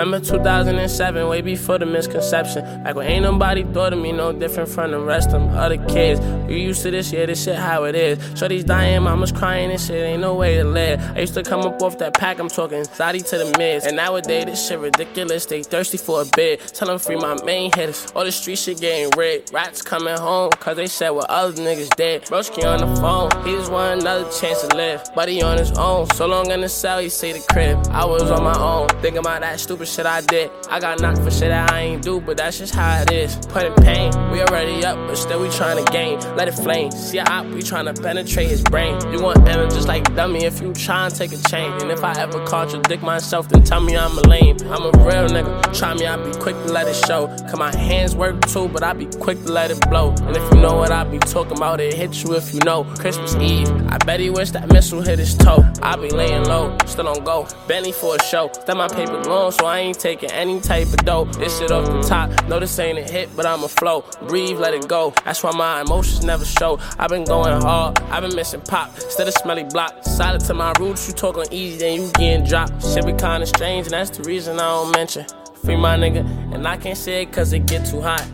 Remember 2007, way before the misconception. Like when ain't nobody thought of me no different from the rest of them other kids. You used to this, yeah, this shit how it is. Shorty's dying, mama's crying, and shit ain't no way to live. I used to come up off that pack, I'm talking Zadi to the mids. And nowadays, this shit ridiculous, they thirsty for a bit. Tell them free my main hitters. All the street shit getting rigged. Rats coming home, cause they said what other niggas dead. Broski on the phone, he just want another chance to live. He on his own, so long in the cell, he say the crib. I was on my own, thinking about that stupid shit I did. I got knocked for shit that I ain't do, but that's just how it is. Put in pain, we already up, but still we tryna gain. Let it flame. See a op, we tryna penetrate his brain. You want end just like dummy if you try and take a chain. And if I ever contradict myself, then tell me I'm a lame. I'm a real nigga. Try me, I be quick to let it show. Cause my hands work too, but I be quick to let it blow. And if you know what I be talking about, it hit you if you know. Christmas Eve, I bet he wish that missile hit his toe. I be laying low, still on go. Benny for a show. That my paper long, so ain't taking any type of dope. This shit off the top. No, this ain't a hit, but I'm a flow. Breathe, let it go. That's why my emotions never show. I've been going hard, I've been missing pop. Instead of smelly block, solid to my roots, you talking easy, then you getting dropped. Shit be kinda strange, and that's the reason I don't mention. Free my nigga, and I can't say it cause it get too hot.